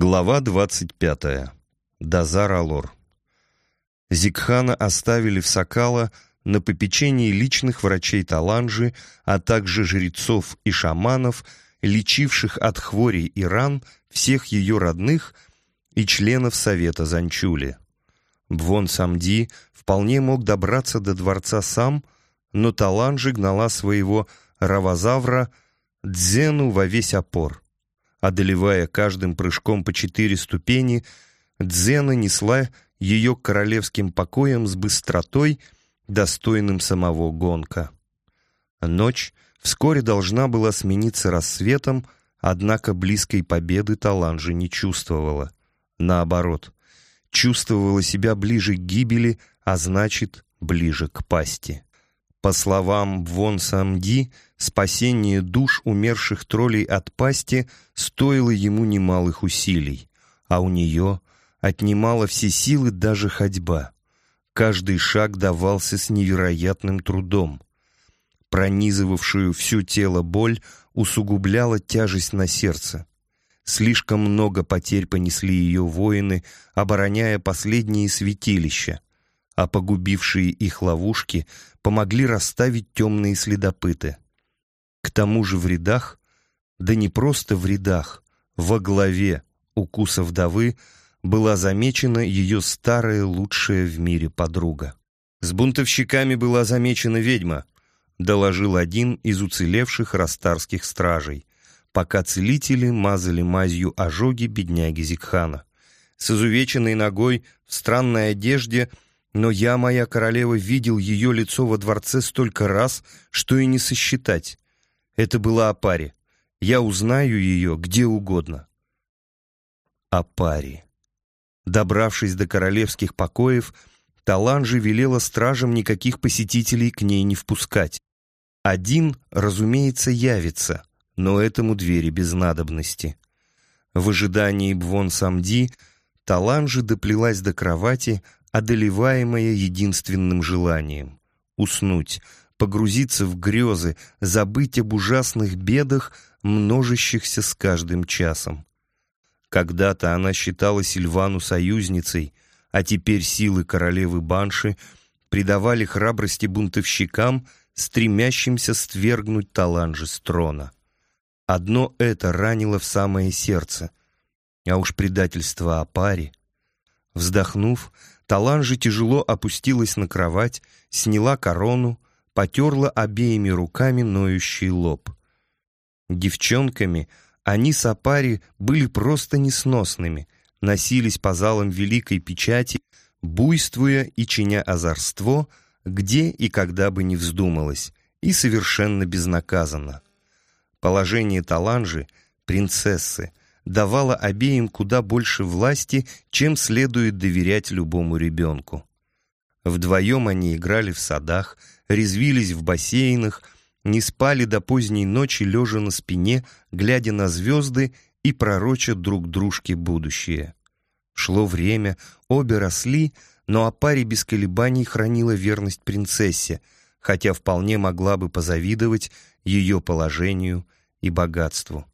Глава 25. Дазар Алор. Зикхана оставили в Сакала на попечении личных врачей Таланжи, а также жрецов и шаманов, лечивших от хворей и ран всех ее родных и членов Совета Занчули. Бвон Самди вполне мог добраться до дворца сам, но Таланжи гнала своего равозавра Дзену во весь опор — Одолевая каждым прыжком по четыре ступени, Дзена несла ее королевским покоям с быстротой, достойным самого гонка. Ночь вскоре должна была смениться рассветом, однако близкой победы Таланжи не чувствовала. Наоборот, чувствовала себя ближе к гибели, а значит, ближе к пасти. По словам Вон Самди, спасение душ умерших троллей от пасти стоило ему немалых усилий, а у нее отнимала все силы даже ходьба. Каждый шаг давался с невероятным трудом. Пронизывавшую все тело боль усугубляла тяжесть на сердце. Слишком много потерь понесли ее воины, обороняя последние святилища а погубившие их ловушки помогли расставить темные следопыты. К тому же в рядах, да не просто в рядах, во главе укуса вдовы была замечена ее старая лучшая в мире подруга. «С бунтовщиками была замечена ведьма», доложил один из уцелевших растарских стражей, пока целители мазали мазью ожоги бедняги Зикхана. С изувеченной ногой, в странной одежде – но я, моя королева, видел ее лицо во дворце столько раз, что и не сосчитать. Это была Апари. Я узнаю ее где угодно. Апари. Добравшись до королевских покоев, Таланжи велела стражам никаких посетителей к ней не впускать. Один, разумеется, явится, но этому двери без надобности. В ожидании Бвон Самди Таланжи доплелась до кровати, одолеваемая единственным желанием — уснуть, погрузиться в грезы, забыть об ужасных бедах, множащихся с каждым часом. Когда-то она считала Сильвану союзницей, а теперь силы королевы Банши придавали храбрости бунтовщикам, стремящимся свергнуть Таланжи с трона. Одно это ранило в самое сердце, а уж предательство о паре. Вздохнув, Таланжи тяжело опустилась на кровать, сняла корону, потерла обеими руками ноющий лоб. Девчонками они с Апари были просто несносными, носились по залам великой печати, буйствуя и чиня озорство, где и когда бы не вздумалось, и совершенно безнаказанно. Положение Таланжи, принцессы, давала обеим куда больше власти, чем следует доверять любому ребенку. Вдвоем они играли в садах, резвились в бассейнах, не спали до поздней ночи, лежа на спине, глядя на звезды и пророча друг дружке будущее. Шло время, обе росли, но о паре без колебаний хранила верность принцессе, хотя вполне могла бы позавидовать ее положению и богатству.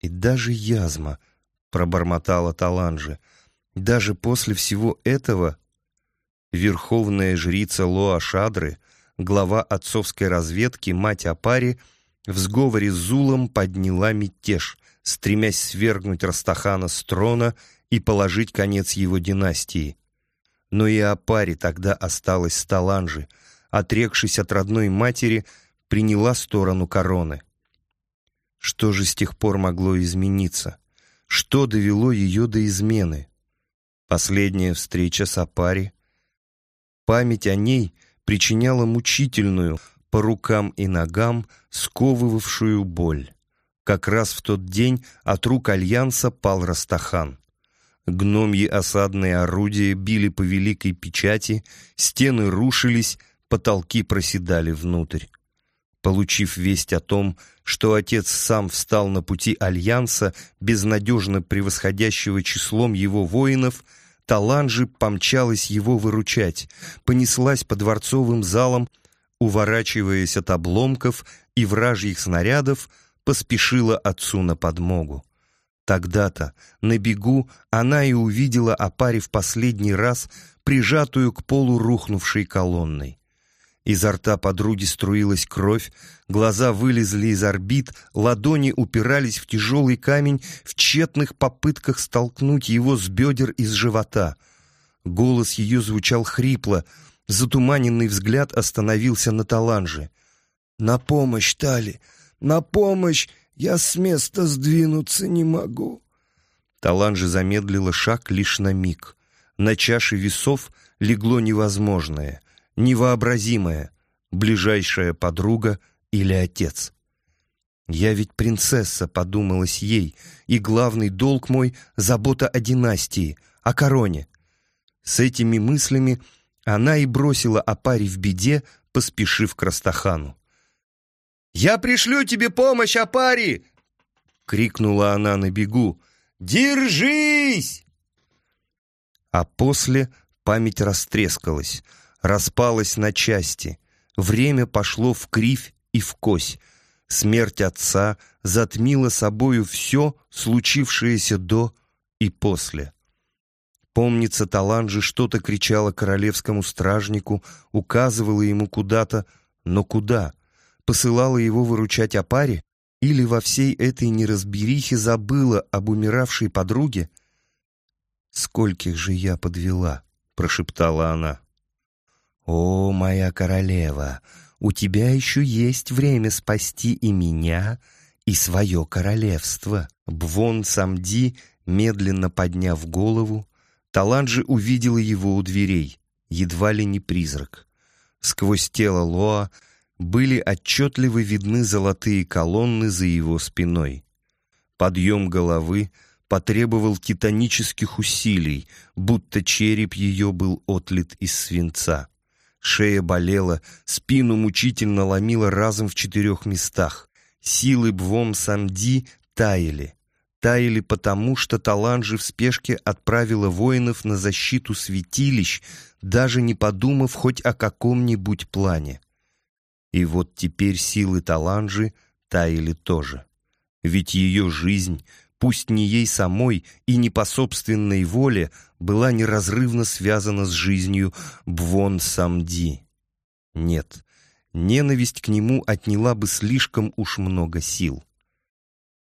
И даже язма, пробормотала Таланжи, даже после всего этого верховная жрица Лоа Шадры, глава отцовской разведки, мать Апари, в сговоре с Зулом подняла мятеж, стремясь свергнуть Растахана с трона и положить конец его династии. Но и Апари тогда осталась с Таланжи, отрекшись от родной матери, приняла сторону короны. Что же с тех пор могло измениться? Что довело ее до измены? Последняя встреча с Апари? Память о ней причиняла мучительную, по рукам и ногам, сковывавшую боль. Как раз в тот день от рук Альянса пал Растахан. Гномьи осадные орудия били по великой печати, стены рушились, потолки проседали внутрь. Получив весть о том, что отец сам встал на пути Альянса, безнадежно превосходящего числом его воинов, Таланжи помчалась его выручать, понеслась по дворцовым залам, уворачиваясь от обломков и вражьих снарядов, поспешила отцу на подмогу. Тогда-то, на бегу, она и увидела Апари в последний раз, прижатую к полу рухнувшей колонной. Изо рта подруги струилась кровь, глаза вылезли из орбит, ладони упирались в тяжелый камень в тщетных попытках столкнуть его с бедер из живота. Голос ее звучал хрипло, затуманенный взгляд остановился на таланже. «На помощь, Тали! На помощь! Я с места сдвинуться не могу!» Таланже замедлила шаг лишь на миг. На чаше весов легло невозможное — невообразимая, ближайшая подруга или отец. Я ведь принцесса, подумалась ей, и главный долг мой — забота о династии, о короне. С этими мыслями она и бросила Апари в беде, поспешив к Растахану. «Я пришлю тебе помощь, Апари!» — крикнула она на бегу. «Держись!» А после память растрескалась — распалась на части. Время пошло в кривь и в кось. Смерть отца затмила собою все, случившееся до и после. Помнится, Таланджи что-то кричала королевскому стражнику, указывала ему куда-то, но куда? Посылала его выручать о паре? Или во всей этой неразберихе забыла об умиравшей подруге? «Скольких же я подвела?» — прошептала она. «О, моя королева, у тебя еще есть время спасти и меня, и свое королевство». Бвон Самди, медленно подняв голову, Таланджи увидела его у дверей, едва ли не призрак. Сквозь тело Лоа были отчетливо видны золотые колонны за его спиной. Подъем головы потребовал титанических усилий, будто череп ее был отлит из свинца. Шея болела, спину мучительно ломила разом в четырех местах. Силы Бвом Самди таяли. Таяли потому, что Таланжи в спешке отправила воинов на защиту святилищ, даже не подумав хоть о каком-нибудь плане. И вот теперь силы Таланжи таяли тоже. Ведь ее жизнь, пусть не ей самой и не по собственной воле, была неразрывно связана с жизнью Бвон Самди. Нет, ненависть к нему отняла бы слишком уж много сил.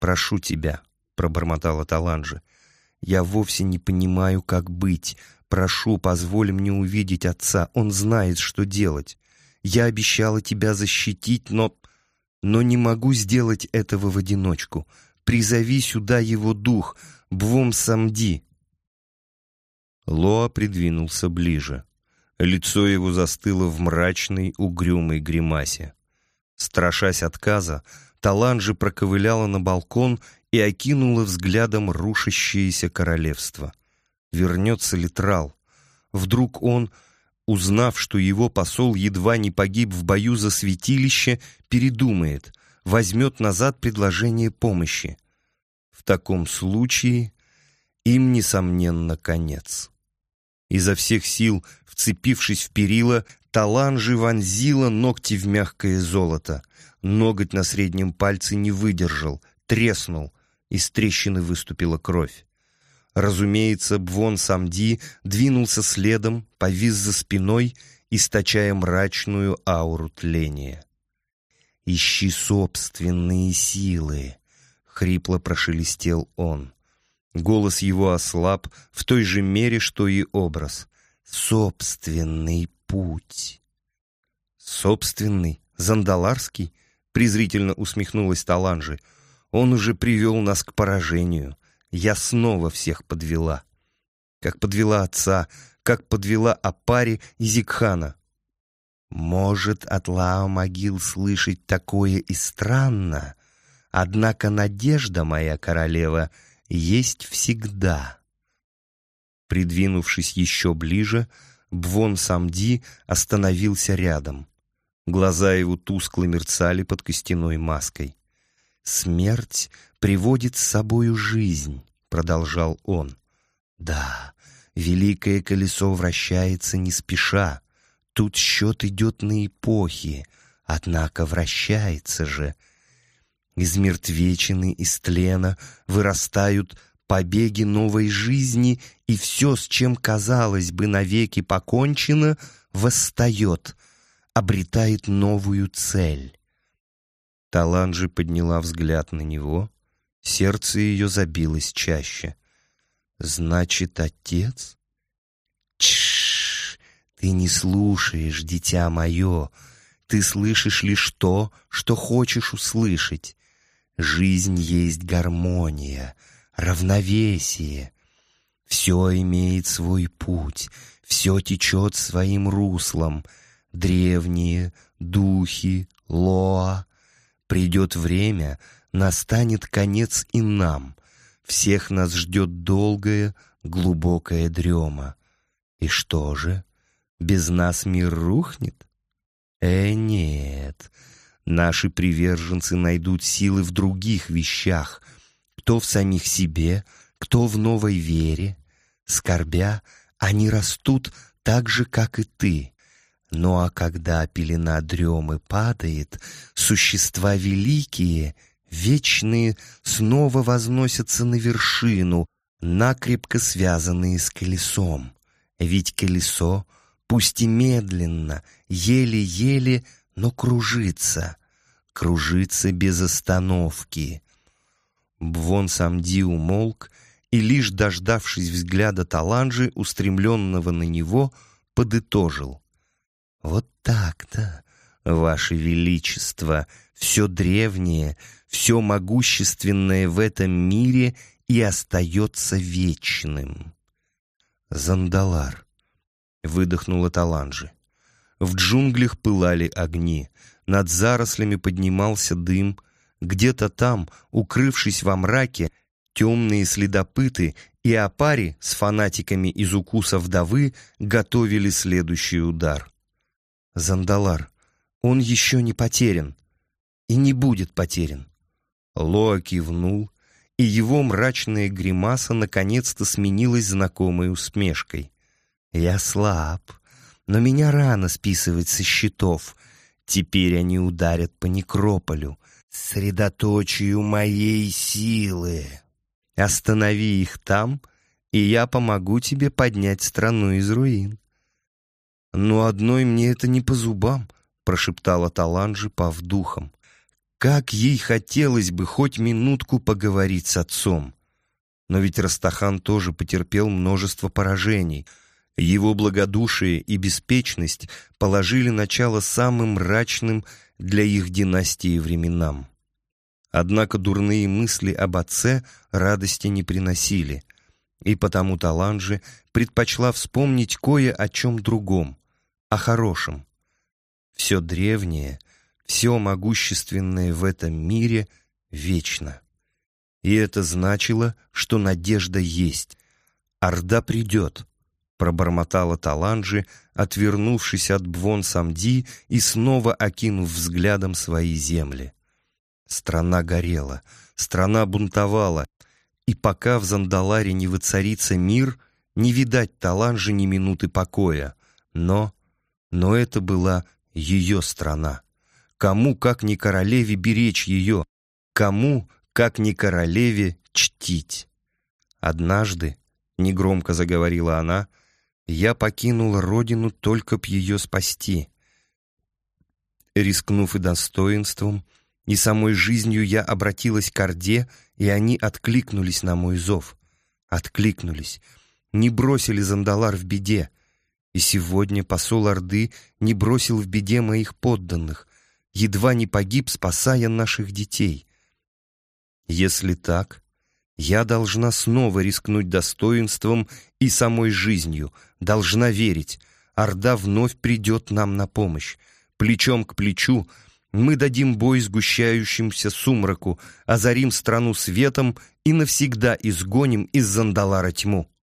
«Прошу тебя», — пробормотала Таланжа, — «я вовсе не понимаю, как быть. Прошу, позволь мне увидеть отца, он знает, что делать. Я обещала тебя защитить, но... но не могу сделать этого в одиночку призови сюда его дух, Бвом Самди». Лоа придвинулся ближе. Лицо его застыло в мрачной, угрюмой гримасе. Страшась отказа, Таланжи проковыляла на балкон и окинула взглядом рушащееся королевство. Вернется ли Трал? Вдруг он, узнав, что его посол едва не погиб в бою за святилище, передумает, возьмет назад предложение помощи. В таком случае им, несомненно, конец. Изо всех сил, вцепившись в перила, Таланжи вонзила ногти в мягкое золото. Ноготь на среднем пальце не выдержал, треснул, из трещины выступила кровь. Разумеется, Бвон Самди двинулся следом, повис за спиной, источая мрачную ауру тления. «Ищи собственные силы», — хрипло прошелестел он. Голос его ослаб в той же мере, что и образ. «Собственный путь». «Собственный? Зандаларский?» — презрительно усмехнулась Таланжи. «Он уже привел нас к поражению. Я снова всех подвела. Как подвела отца, как подвела Апари и Зикхана. Может, от Лао могил слышать такое и странно, однако надежда моя королева есть всегда. Придвинувшись еще ближе, Бвон Самди остановился рядом. Глаза его тускло мерцали под костяной маской. «Смерть приводит с собою жизнь», — продолжал он. «Да, великое колесо вращается не спеша, Тут счет идет на эпохи, однако вращается же. Из мертвечины, из тлена вырастают побеги новой жизни, и все, с чем, казалось бы, навеки покончено, восстает, обретает новую цель. Таланджи подняла взгляд на него, сердце ее забилось чаще. «Значит, отец?» «Тш! Ты не слушаешь, дитя мое!» Ты слышишь лишь то, что хочешь услышать. Жизнь есть гармония, равновесие. Все имеет свой путь, все течет своим руслом. Древние, духи, лоа. Придет время, настанет конец и нам. Всех нас ждет долгая, глубокая дрема. И что же, без нас мир рухнет? Э, нет, наши приверженцы найдут силы в других вещах, кто в самих себе, кто в новой вере. Скорбя, они растут так же, как и ты. Ну а когда пелена дремы падает, существа великие, вечные, снова возносятся на вершину, накрепко связанные с колесом. Ведь колесо — пусть и медленно, еле-еле, но кружится, кружится без остановки. Бвон Самди умолк и, лишь дождавшись взгляда Таланджи, устремленного на него, подытожил. «Вот так-то, Ваше Величество, все древнее, все могущественное в этом мире и остается вечным». Зандалар. Выдохнула Таланжи. В джунглях пылали огни, над зарослями поднимался дым. Где-то там, укрывшись во мраке, темные следопыты и опари с фанатиками из укуса вдовы готовили следующий удар. Зандалар, он еще не потерян и не будет потерян. Лоа кивнул, и его мрачная гримаса наконец-то сменилась знакомой усмешкой. Я слаб, но меня рано списывать со счетов. Теперь они ударят по некрополю, средоточию моей силы. Останови их там, и я помогу тебе поднять страну из руин. «Но одной мне это не по зубам», — прошептала Таланджи, пав духом. «Как ей хотелось бы хоть минутку поговорить с отцом!» Но ведь Растахан тоже потерпел множество поражений — его благодушие и беспечность положили начало самым мрачным для их династии временам. Однако дурные мысли об отце радости не приносили, и потому Таланджи предпочла вспомнить кое о чем другом, о хорошем. Все древнее, все могущественное в этом мире вечно. И это значило, что надежда есть. Орда придет — пробормотала Таланджи, отвернувшись от Бвон Самди и снова окинув взглядом свои земли. Страна горела, страна бунтовала, и пока в Зандаларе не воцарится мир, не видать Таланджи ни минуты покоя. Но, но это была ее страна. Кому, как ни королеве, беречь ее? Кому, как ни королеве, чтить? Однажды, — негромко заговорила она, — я покинул родину только б ее спасти. Рискнув и достоинством, и самой жизнью я обратилась к Орде, и они откликнулись на мой зов. Откликнулись, не бросили Зандалар в беде. И сегодня посол Орды не бросил в беде моих подданных, едва не погиб, спасая наших детей. Если так, я должна снова рискнуть достоинством и самой жизнью, должна верить. Орда вновь придет нам на помощь. Плечом к плечу мы дадим бой сгущающимся сумраку, озарим страну светом и навсегда изгоним из Зандалара тьму.